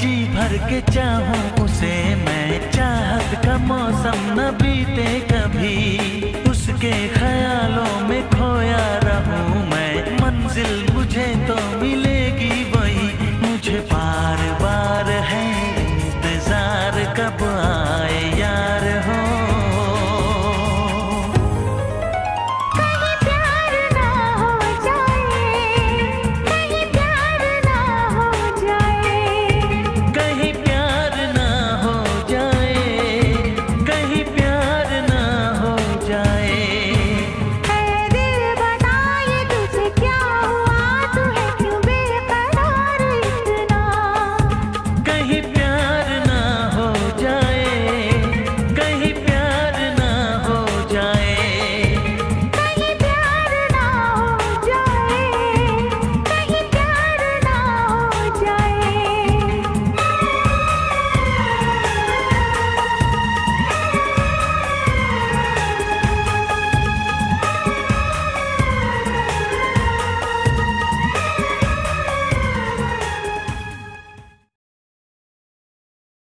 जी भर के चाहूँ उसे मैं। चाहत का मौसम न बीते कभी। उसके ख्यालों में खोया